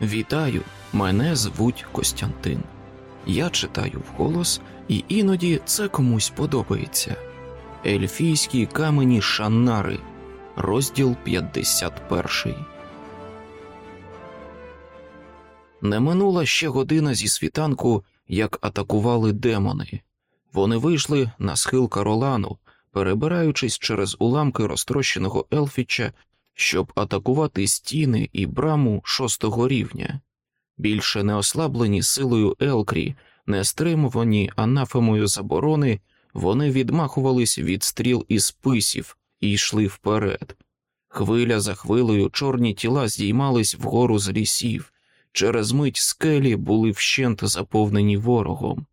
Вітаю, мене звуть Костянтин. Я читаю вголос, і іноді це комусь подобається. Ельфійські камені Шаннари, розділ 51. Не минула ще година зі світанку, як атакували демони. Вони вийшли на схил Каролану, перебираючись через уламки розтрощеного Елфіча щоб атакувати стіни і браму шостого рівня, більше не ослаблені силою Елкрі, не стримувані анафемою заборони, вони відмахувались від стріл і списів і йшли вперед. Хвиля за хвилею чорні тіла здіймались вгору з лісів, через мить скелі були вщент заповнені ворогом.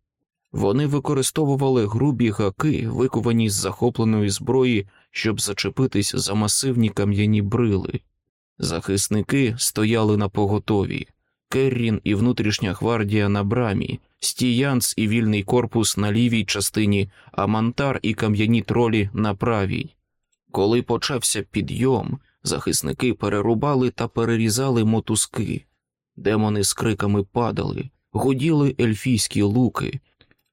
Вони використовували грубі гаки, виковані з захопленої зброї щоб зачепитись за масивні кам'яні брили. Захисники стояли на поготові. Керрін і внутрішня гвардія на брамі, стіянц і вільний корпус на лівій частині, а мантар і кам'яні тролі на правій. Коли почався підйом, захисники перерубали та перерізали мотузки. Демони з криками падали, гуділи ельфійські луки,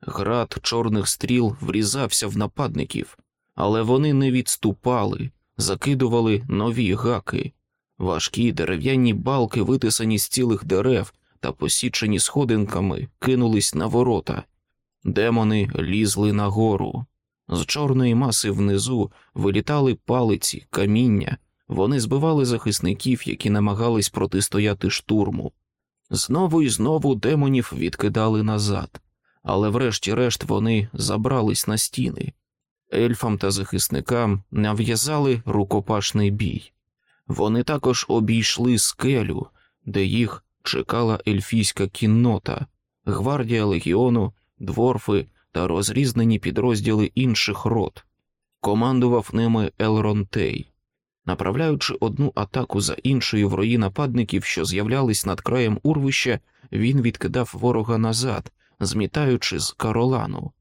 град чорних стріл врізався в нападників але вони не відступали, закидували нові гаки, важкі дерев'яні балки, витисані з цілих дерев та посічені сходинками, кинулись на ворота. Демони лізли нагору. З чорної маси внизу вилітали палиці, каміння, вони збивали захисників, які намагались протистояти штурму. Знову і знову демонів відкидали назад, але врешті-решт вони забрались на стіни ельфам та захисникам нав'язали рукопашний бій. Вони також обійшли скелю, де їх чекала ельфійська кіннота, гвардія легіону, дворфи та розрізнені підрозділи інших рот. Командував ними Елронтей. Направляючи одну атаку за іншою в рої нападників, що з'являлись над краєм урвища, він відкидав ворога назад, змітаючи з каролану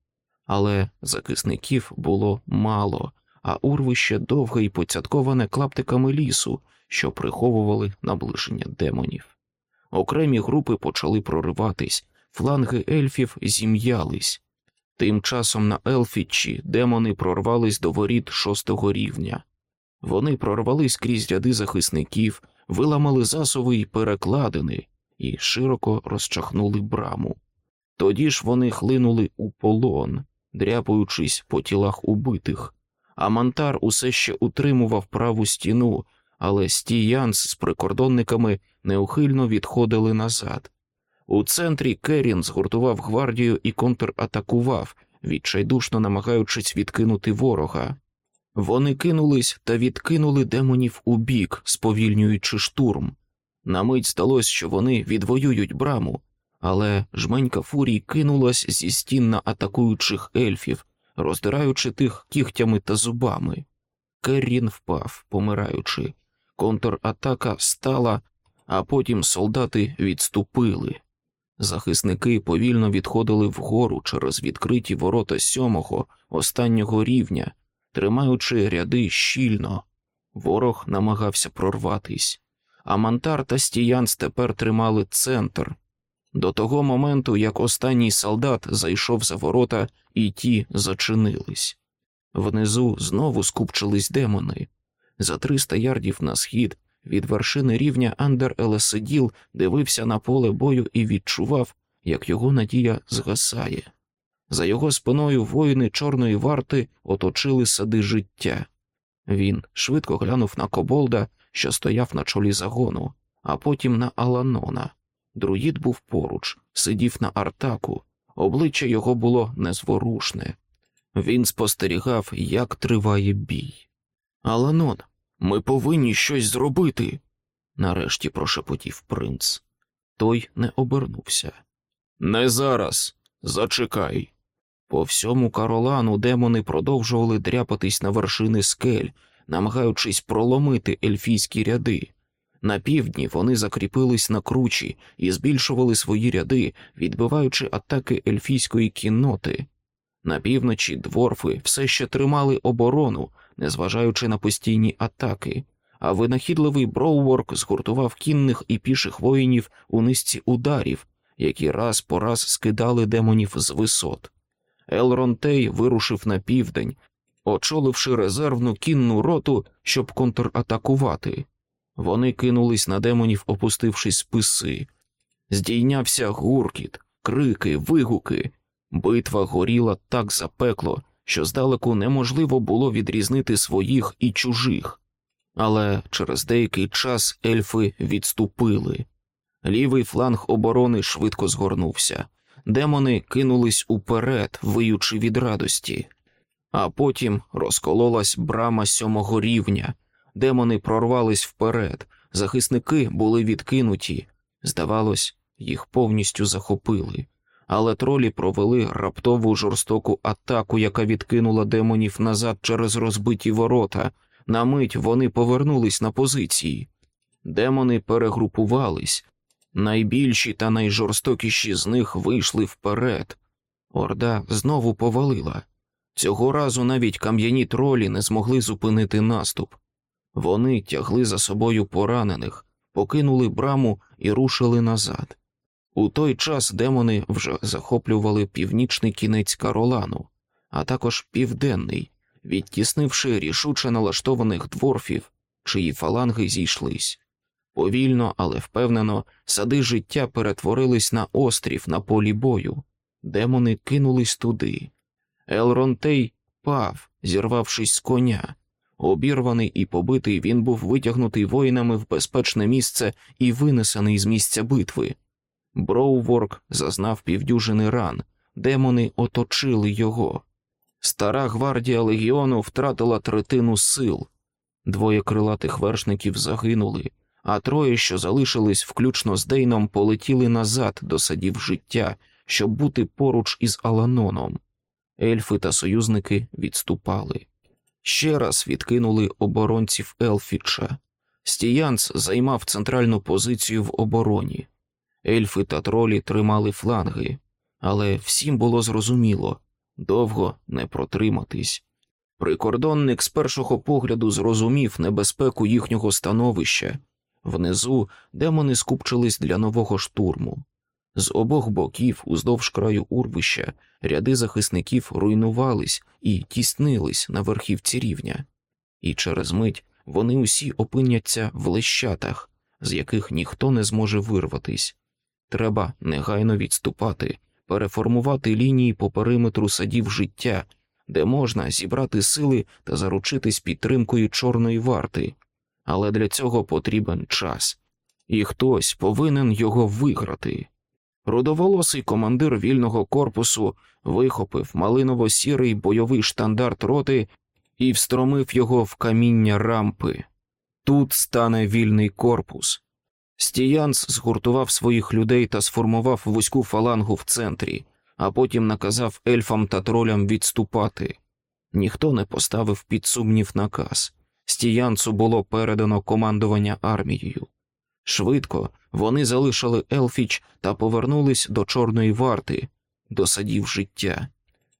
але захисників було мало, а урвище довге і поцятковане клаптиками лісу, що приховували наближення демонів. Окремі групи почали прориватись, фланги ельфів зім'ялись. Тим часом на Елфічі демони прорвались до воріт шостого рівня. Вони прорвались крізь ряди захисників, виламали засови й перекладини і широко розчахнули браму. Тоді ж вони хлинули у полон, дряпаючись по тілах убитих, а Мантар усе ще утримував праву стіну, але стіянс з прикордонниками неухильно відходили назад. У центрі Керін згуртував гвардію і контратакував, відчайдушно намагаючись відкинути ворога. Вони кинулись та відкинули демонів у бік, сповільнюючи штурм. На мить сталося, що вони відвоюють браму, але жменька фурій кинулась зі стін на атакуючих ельфів, роздираючи тих кігтями та зубами. Керрін впав, помираючи. Контратака стала, а потім солдати відступили. Захисники повільно відходили вгору через відкриті ворота сьомого, останнього рівня, тримаючи ряди щільно. Ворог намагався прорватись, а Мантар та Стіянс тепер тримали центр, до того моменту, як останній солдат зайшов за ворота, і ті зачинились. Внизу знову скупчились демони. За триста ярдів на схід від вершини рівня Андер Елесиділ дивився на поле бою і відчував, як його надія згасає. За його спиною воїни Чорної варти оточили сади життя. Він швидко глянув на Коболда, що стояв на чолі загону, а потім на Аланона. Друїд був поруч, сидів на артаку, обличчя його було незворушне. Він спостерігав, як триває бій. Аланон, ми повинні щось зробити, нарешті прошепотів принц. Той не обернувся. Не зараз, зачекай. По всьому Каролану демони продовжували дряпатись на вершини скель, намагаючись проломити ельфійські ряди. На півдні вони закріпились на кручі і збільшували свої ряди, відбиваючи атаки ельфійської кінноти. На півночі дворфи все ще тримали оборону, незважаючи на постійні атаки, а винахідливий Броуворк згуртував кінних і піших воїнів у низці ударів, які раз по раз скидали демонів з висот. Елронтей вирушив на південь, очоливши резервну кінну роту, щоб контратакувати. Вони кинулись на демонів, опустившись списи. Здійнявся гуркіт, крики, вигуки. Битва горіла так запекло, що здалеку неможливо було відрізнити своїх і чужих. Але через деякий час ельфи відступили. Лівий фланг оборони швидко згорнувся. Демони кинулись уперед, виючи від радості, а потім розкололась брама сьомого рівня. Демони прорвались вперед, захисники були відкинуті. Здавалось, їх повністю захопили, але тролі провели раптову жорстоку атаку, яка відкинула демонів назад через розбиті ворота. На мить вони повернулись на позиції. Демони перегрупувались, найбільші та найжорстокіші з них вийшли вперед. Орда знову повалила. Цього разу навіть кам'яні тролі не змогли зупинити наступ. Вони тягли за собою поранених, покинули браму і рушили назад. У той час демони вже захоплювали північний кінець Каролану, а також південний, відтіснивши рішуче налаштованих дворфів, чиї фаланги зійшлись. Повільно, але впевнено, сади життя перетворились на острів на полі бою, демони кинулись туди. Елронтей пав, зірвавшись з коня. Обірваний і побитий, він був витягнутий воїнами в безпечне місце і винесений з місця битви. Броуворк зазнав півдюжини ран, демони оточили його. Стара гвардія легіону втратила третину сил. Двоє крилатих вершників загинули, а троє, що залишились включно з Дейном, полетіли назад до садів життя, щоб бути поруч із Аланоном. Ельфи та союзники відступали. Ще раз відкинули оборонців Елфіча. Стіянц займав центральну позицію в обороні. Ельфи та тролі тримали фланги, але всім було зрозуміло довго не протриматись. Прикордонник з першого погляду зрозумів небезпеку їхнього становища. Внизу демони скупчились для нового штурму. З обох боків, уздовж краю урвища, ряди захисників руйнувались і тіснились на верхівці рівня, і через мить вони усі опиняться в лещатах, з яких ніхто не зможе вирватись. Треба негайно відступати, переформувати лінії по периметру садів життя, де можна зібрати сили та заручитись підтримкою чорної варти, але для цього потрібен час, і хтось повинен його виграти. Рудоволосий командир вільного корпусу вихопив малиново-сірий бойовий штандарт роти і встромив його в каміння рампи. Тут стане вільний корпус. Стіянс згуртував своїх людей та сформував вузьку фалангу в центрі, а потім наказав ельфам та тролям відступати. Ніхто не поставив під сумнів наказ. Стіянцу було передано командування армією. Швидко вони залишили Елфіч та повернулись до Чорної варти, до садів життя.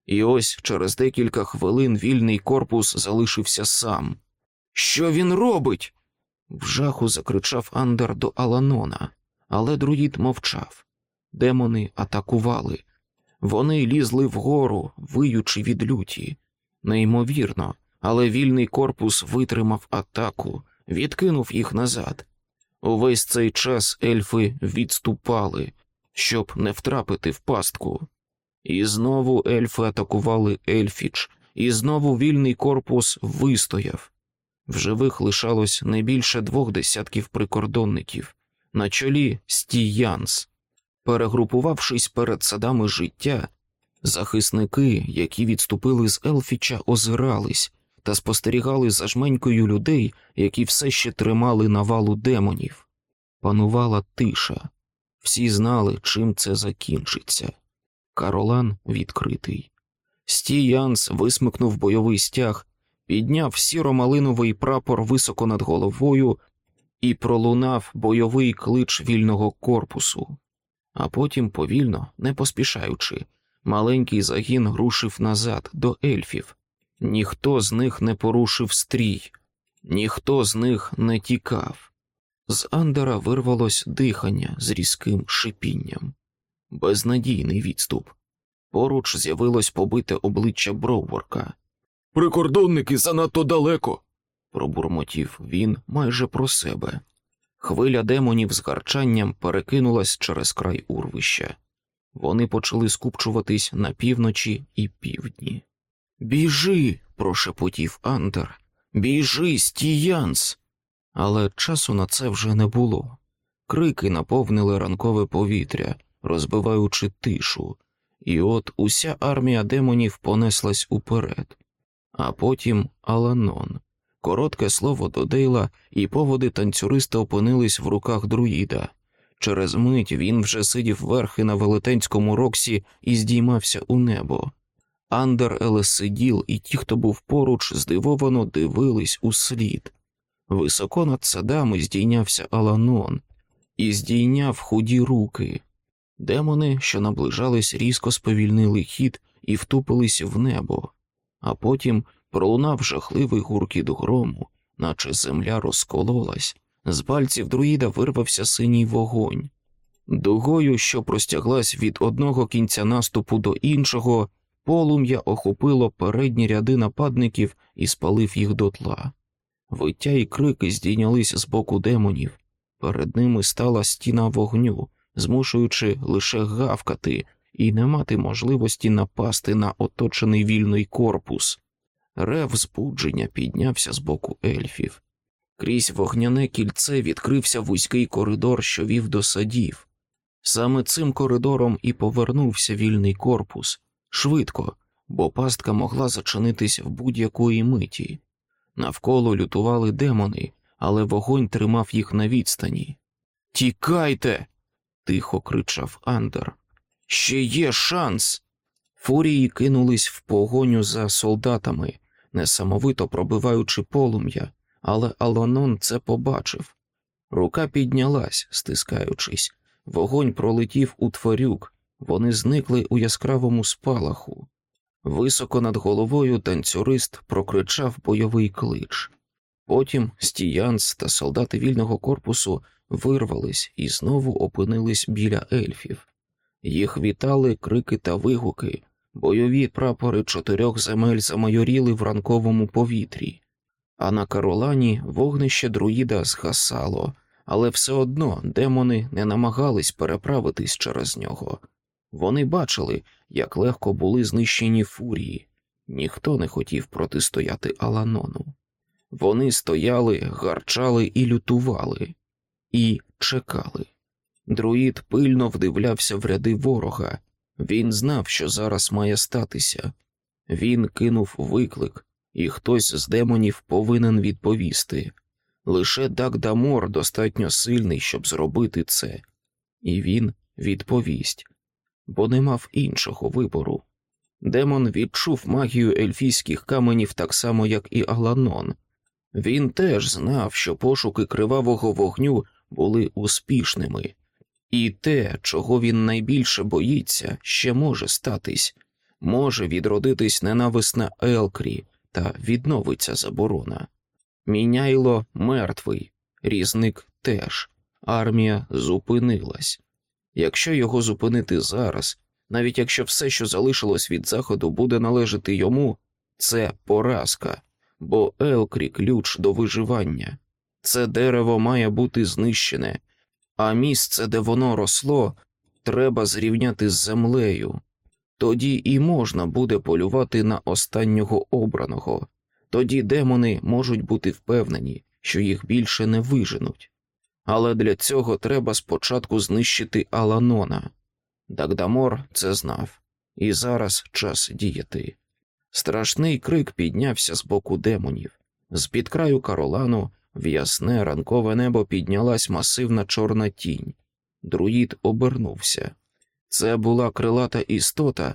І ось через декілька хвилин вільний корпус залишився сам. Що він робить? В жаху закричав Андер до Аланона, але друїд мовчав. Демони атакували. Вони лізли вгору, виючи від люті. Неймовірно, але вільний корпус витримав атаку, відкинув їх назад. Увесь цей час ельфи відступали, щоб не втрапити в пастку. І знову ельфи атакували Ельфіч, і знову вільний корпус вистояв. В живих лишалось не більше двох десятків прикордонників, на чолі стіянс. Перегрупувавшись перед садами життя, захисники, які відступили з Елфіча, озирались та спостерігали за жменькою людей, які все ще тримали навалу демонів. Панувала тиша, всі знали, чим це закінчиться. Каролан відкритий. Стіянс висмикнув бойовий стяг, підняв сіро-малиновий прапор високо над головою і пролунав бойовий клич вільного корпусу. А потім, повільно, не поспішаючи, маленький загін рушив назад до ельфів. Ніхто з них не порушив стрій. Ніхто з них не тікав. З Андера вирвалось дихання з різким шипінням, безнадійний відступ. Поруч з'явилось побите обличчя Броуворка. Прикордонники занадто далеко, пробурмотів він майже про себе. Хвиля демонів з гарчанням перекинулась через край урвища. Вони почали скупчуватись на півночі і півдні. Біжи, прошепотів Андер. Біжи, стіянс. Але часу на це вже не було. Крики наповнили ранкове повітря, розбиваючи тишу, і от уся армія демонів понеслась уперед, а потім Аланон. Коротке слово до Дейла, і поводи танцюриста опинились в руках друїда. Через мить він вже сидів верхи на велетенському роксі і здіймався у небо. Андер Елесиділ і ті, хто був поруч, здивовано дивились у слід. Високо над садами здійнявся Аланон і здійняв худі руки. Демони, що наближались, різко сповільнили хід і втупились в небо, а потім пролунав жахливий гуркіт грому, наче земля розкололась, з пальців друїда вирвався синій вогонь. Дугою, що простяглась від одного кінця наступу до іншого, полум'я охопило передні ряди нападників і спалив їх дотла. Виття і крики здійнялись з боку демонів. Перед ними стала стіна вогню, змушуючи лише гавкати і не мати можливості напасти на оточений вільний корпус. Рев збудження піднявся з боку ельфів. Крізь вогняне кільце відкрився вузький коридор, що вів до садів. Саме цим коридором і повернувся вільний корпус швидко, бо пастка могла зачинитись в будь-якої миті. Навколо лютували демони, але вогонь тримав їх на відстані. Тікайте. тихо кричав Андер. Ще є шанс. Фурії кинулись в погоню за солдатами, несамовито пробиваючи полум'я, але Аланон це побачив. Рука піднялась, стискаючись, вогонь пролетів у тварюк, вони зникли у яскравому спалаху. Високо над головою танцюрист прокричав бойовий клич. Потім стіянс та солдати вільного корпусу вирвались і знову опинились біля ельфів. Їх вітали крики та вигуки, бойові прапори чотирьох земель замайоріли в ранковому повітрі, а на Каролані вогнище друїда згасало, але все одно демони не намагались переправитись через нього. Вони бачили, як легко були знищені фурії, ніхто не хотів протистояти Аланону. Вони стояли, гарчали і лютували, і чекали. Друїд пильно вдивлявся в ряди ворога. Він знав, що зараз має статися. Він кинув виклик, і хтось з демонів повинен відповісти. Лише Дагдамор достатньо сильний, щоб зробити це, і він відповість, бо не мав іншого вибору. Демон відчув магію ельфійських каменів так само, як і Аланон. Він теж знав, що пошуки кривавого вогню були успішними, і те, чого він найбільше боїться, ще може статись, може відродитись ненависна Елкрі та відновиться заборона. Міняйло мертвий, різник теж, армія зупинилась. Якщо його зупинити зараз, навіть якщо все, що залишилось від заходу, буде належати йому, це поразка, бо Елкрі ключ до виживання. Це дерево має бути знищене, а місце, де воно росло, треба зрівняти з землею. Тоді і можна буде полювати на останнього обраного, тоді демони можуть бути впевнені, що їх більше не виженуть. Але для цього треба спочатку знищити Аланона. Дагдамор це знав, і зараз час діяти. Страшний крик піднявся з боку демонів. З під краю Каролану в ясне ранкове небо піднялась масивна чорна тінь. Друїд обернувся. Це була крилата істота,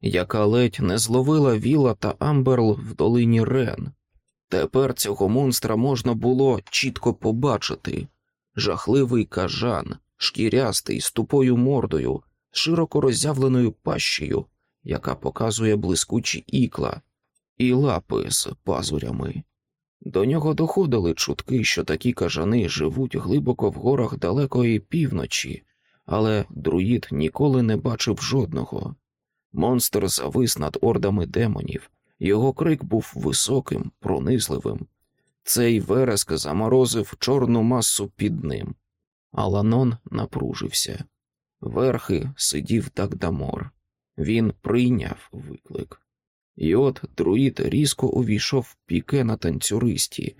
яка ледь не зловила Віла та Амберл в долині Рен. Тепер цього монстра можна було чітко побачити жахливий кажан, шкірястий, з тупою мордою, широко роззявленою пащею, яка показує блискучі ікла, і лапи з пазурями. До нього доходили чутки, що такі кажани живуть глибоко в горах далекої півночі, але друїд ніколи не бачив жодного. Монстр завис над ордами демонів, його крик був високим, пронизливим. Цей вереск заморозив чорну масу під ним. Аланон напружився. Верхи сидів Дагдамор. Він прийняв виклик. І от друїд різко увійшов в піке на танцюристі,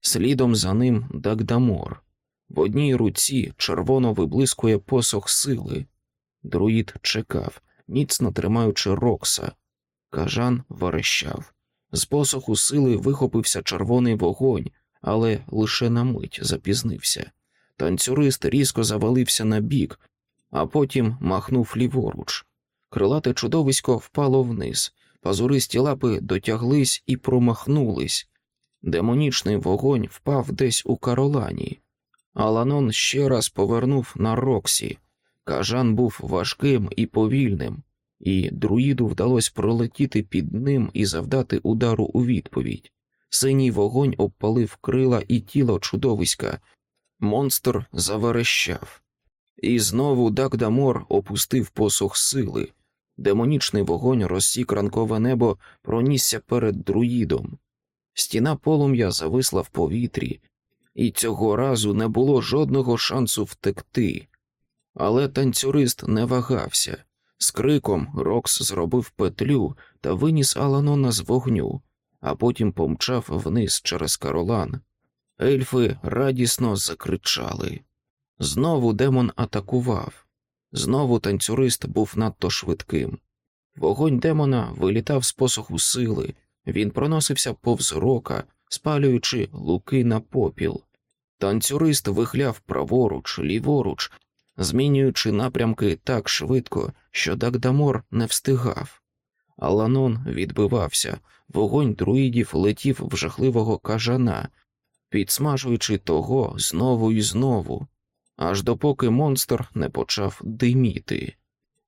слідом за ним Дагдамор. В одній руці червоно виблискує посох сили. Друїд чекав, міцно тримаючи Рокса. Кажан верещав. З посоху сили вихопився червоний вогонь, але лише на мить запізнився. Танцюрист різко завалився на бік, а потім махнув ліворуч. Крилате чудовисько впало вниз, пазуристі лапи дотяглись і промахнулись. Демонічний вогонь впав десь у Каролані. Аланон ще раз повернув на Роксі. Кажан був важким і повільним, і друїду вдалося пролетіти під ним і завдати удару у відповідь. Синій вогонь обпалив крила і тіло чудовиська. Монстр заверещав. І знову Дагдамор опустив посух сили. Демонічний вогонь розсік ранкове небо, пронісся перед друїдом. Стіна полум'я зависла в повітрі, і цього разу не було жодного шансу втекти. Але танцюрист не вагався. З криком Рокс зробив петлю та виніс Аланона з вогню, а потім помчав вниз через Каролан. Ельфи радісно закричали. Знову демон атакував. Знову танцюрист був надто швидким. Вогонь демона вилітав з посоху сили, він проносився повз рока, спалюючи луки на попіл. Танцюрист вихляв праворуч, ліворуч, змінюючи напрямки так швидко, що Дагдамор не встигав. Аланон відбивався, вогонь друїдів летів в жахливого кажана, підсмажуючи того знову і знову, аж допоки монстр не почав диміти.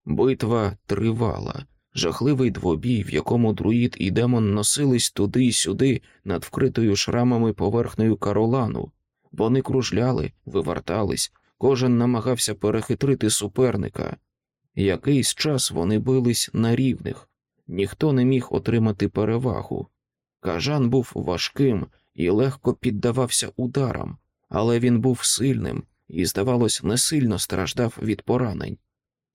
Битва тривала, жахливий двобій, в якому друїд і демон носились туди й сюди над вкритою шрамами поверхнею каролану. Вони кружляли, вивертались, кожен намагався перехитрити суперника. Якийсь час вони бились на рівних, ніхто не міг отримати перевагу. Кажан був важким і легко піддавався ударам, але він був сильним і, здавалось, не сильно страждав від поранень.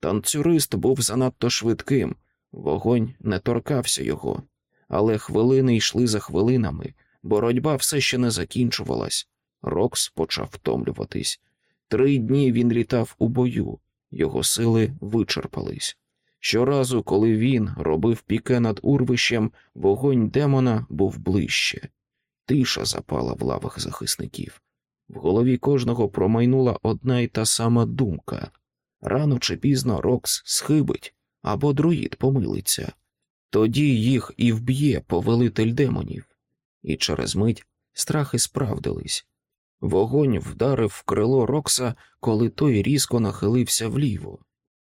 Танцюрист був занадто швидким, вогонь не торкався його, але хвилини йшли за хвилинами, боротьба все ще не закінчувалась. Рокс почав втомлюватись. Три дні він літав у бою, його сили вичерпались. Щоразу, коли він робив піке над урвищем, вогонь демона був ближче. Тиша запала в лавах захисників. В голові кожного промайнула одна й та сама думка рано чи пізно Рокс схибить або друїд помилиться. Тоді їх і вб'є повелитель демонів. І через мить страхи справдились. Вогонь вдарив в крило Рокса, коли той різко нахилився вліво.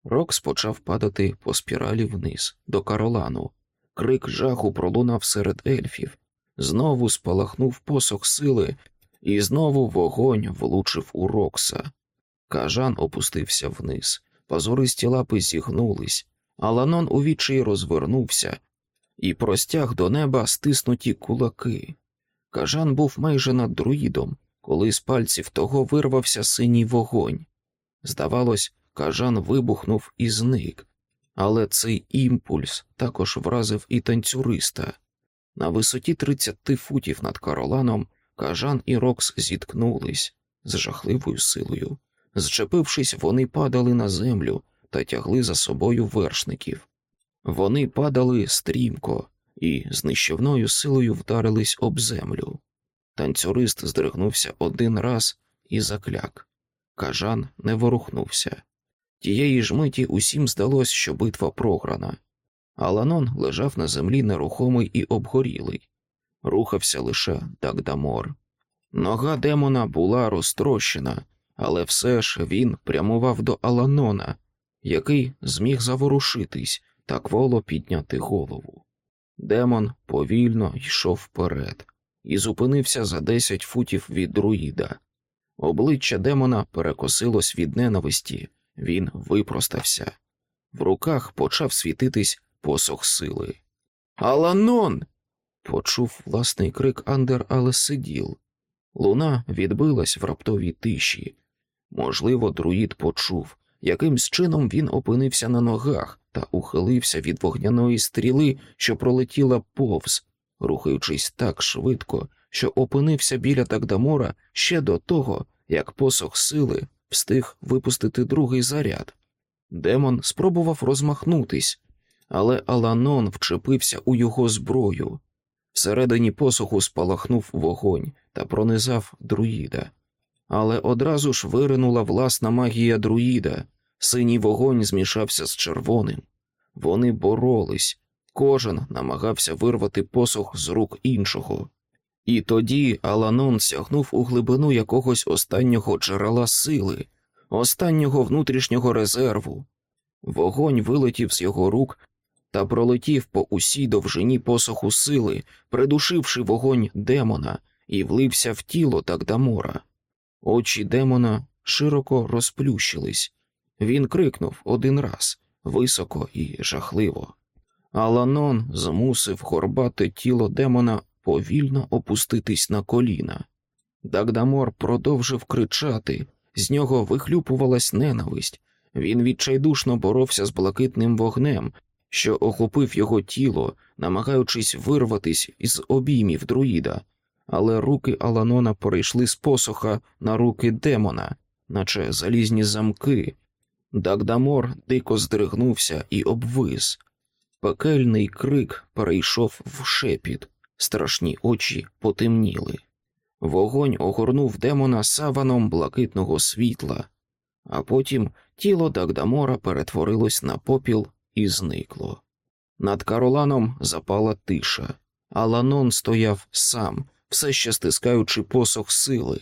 Рокс почав падати по спіралі вниз, до Каролану. Крик жаху пролунав серед ельфів. Знову спалахнув посох сили, і знову вогонь влучив у Рокса. Кажан опустився вниз, позористі лапи зігнулись, а Ланон у відчаї розвернувся і простяг до неба стиснуті кулаки. Кажан був майже над друїдом, коли з пальців того вирвався синій вогонь. Здавалось, кажан вибухнув і зник, але цей імпульс також вразив і танцюриста. На висоті 30 футів над Кароланом кажан і Рокс зіткнулись з жахливою силою. Зчепившись, вони падали на землю та тягли за собою вершників. Вони падали стрімко і з нищівною силою вдарились об землю. Танцюрист здригнувся один раз і закляк. Кажан не ворухнувся. Тієї ж миті усім здалось, що битва програна. Аланон лежав на землі нерухомий і обгорілий, рухався лише Дагдамор. Нога демона була розтрощена, але все ж він прямував до Аланона, який зміг заворушитись та кволо підняти голову. Демон повільно йшов вперед і зупинився за десять футів від друїда. Обличчя демона перекосилось від ненависті, він випростався. В руках почав світитись посох сили. Аланон. почув власний крик Андер, але сиділ. Луна відбилась в раптовій тиші. Можливо, друїд почув, якимсь чином він опинився на ногах та ухилився від вогняної стріли, що пролетіла повз, рухаючись так швидко, що опинився біля Тагдамора ще до того, як посох сили встиг випустити другий заряд. Демон спробував розмахнутись, але Аланон вчепився у його зброю. Всередині посоху спалахнув вогонь та пронизав друїда. Але одразу ж виринула власна магія друїда, синій вогонь змішався з червоним. Вони боролись, кожен намагався вирвати посох з рук іншого. І тоді Аланон сягнув у глибину якогось останнього джерела сили, останнього внутрішнього резерву. Вогонь вилетів з його рук та пролетів по усій довжині посоху сили, придушивши вогонь демона, і влився в тіло Тагдамора. Очі демона широко розплющились. Він крикнув один раз високо і жахливо. Аланон змусив горбате тіло демона повільно опуститись на коліна. Дагдамор продовжив кричати, з нього вихлюпувалась ненависть. Він відчайдушно боровся з блакитним вогнем, що охопив його тіло, намагаючись вирватись із обіймів друїда, але руки Аланона перейшли з посоха на руки демона, наче залізні замки. Дагдамор дико здригнувся і обвис. Пекельний крик перейшов в шепіт, страшні очі потемніли. Вогонь огорнув демона саваном блакитного світла, а потім тіло Дагдамора перетворилось на попіл і зникло. Над Кароланом запала тиша, а Ланон стояв сам, все ще стискаючи посох сили.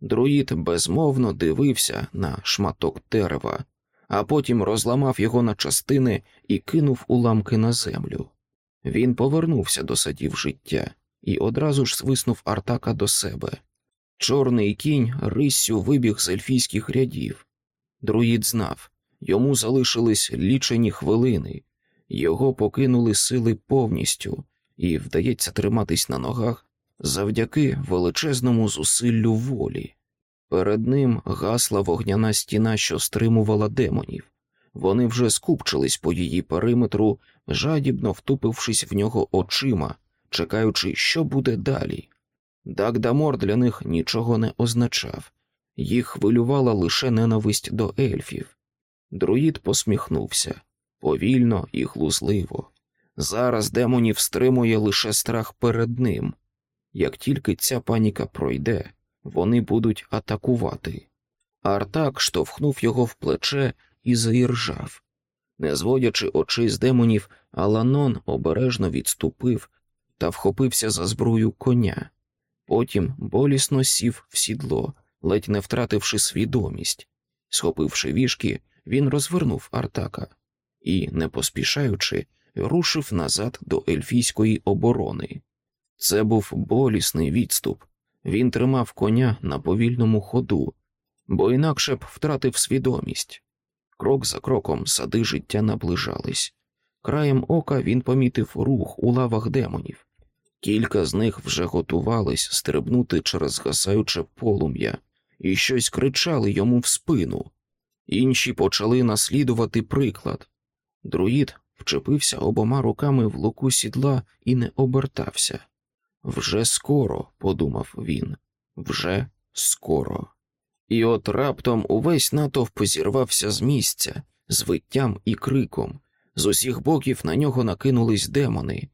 Друїд безмовно дивився на шматок дерева, а потім розламав його на частини і кинув уламки на землю. Він повернувся до садів життя і одразу ж свиснув Артака до себе. Чорний кінь риссю вибіг з ельфійських рядів. Друїд знав, йому залишились лічені хвилини, його покинули сили повністю, і вдається триматись на ногах завдяки величезному зусиллю волі. Перед ним гасла вогняна стіна, що стримувала демонів. Вони вже скупчились по її периметру, жадібно втупившись в нього очима, чекаючи, що буде далі. Дагдамор для них нічого не означав, їх хвилювала лише ненависть до ельфів. Друїд посміхнувся повільно і глузливо. Зараз демонів стримує лише страх перед ним. Як тільки ця паніка пройде, вони будуть атакувати. Артак штовхнув його в плече і заіржав. Не зводячи очей з демонів, Аланон обережно відступив та вхопився за зброю коня. Потім болісно сів в сідло, ледь не втративши свідомість. Схопивши вішки, він розвернув Артака і, не поспішаючи, рушив назад до ельфійської оборони. Це був болісний відступ. Він тримав коня на повільному ходу, бо інакше б втратив свідомість. Крок за кроком сади життя наближались. Краєм ока він помітив рух у лавах демонів. Кілька з них вже готувались стрибнути через гасаюче полум'я і щось кричали йому в спину. Інші почали наслідувати приклад. Друїд вчепився обома руками в луку сідла і не обертався. Вже скоро, подумав він, вже скоро. І от раптом увесь натовп зірвався з місця, з виттям і криком. З усіх боків на нього накинулись демони.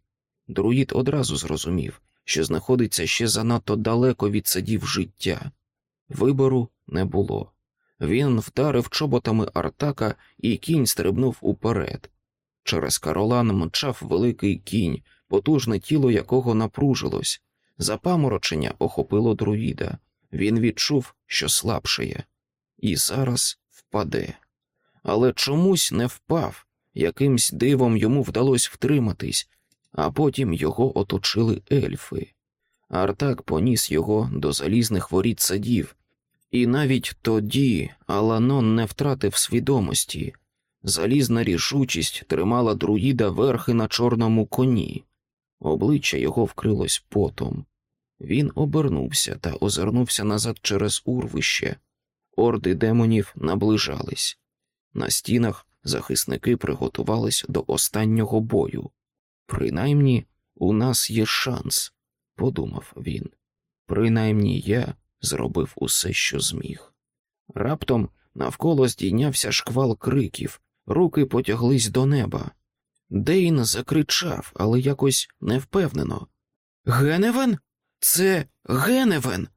Друїд одразу зрозумів, що знаходиться ще занадто далеко від садів життя. Вибору не було. Він вдарив чоботами Артака, і кінь стрибнув уперед. Через Каролан мчав великий кінь, потужне тіло якого напружилось. Запаморочення охопило друїда. Він відчув, що слабшає, і зараз впаде. Але чомусь не впав, якимсь дивом йому вдалося втриматись, а потім його оточили ельфи. Артак поніс його до залізних воріт садів, і навіть тоді Аланон не втратив свідомості. Залізна рішучість тримала друїда верхи на чорному коні. Обличчя його вкрилось потом. Він обернувся та озирнувся назад через урвище. Орди демонів наближались. На стінах захисники приготувались до останнього бою. Принаймні, у нас є шанс, подумав він. Принаймні я зробив усе, що зміг. Раптом навколо здійнявся шквал криків, руки потяглись до неба. Дейн закричав, але якось невпевнено. Геневен? Це Геневен.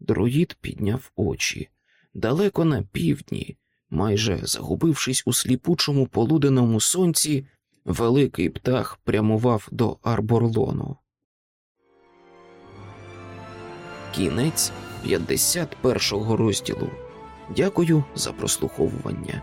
Друїд підняв очі. Далеко на півдні, майже загубившись у сліпучому полуденному сонці, великий птах прямував до Арборлону. Кінець 51 розділу. Дякую за прослуховування.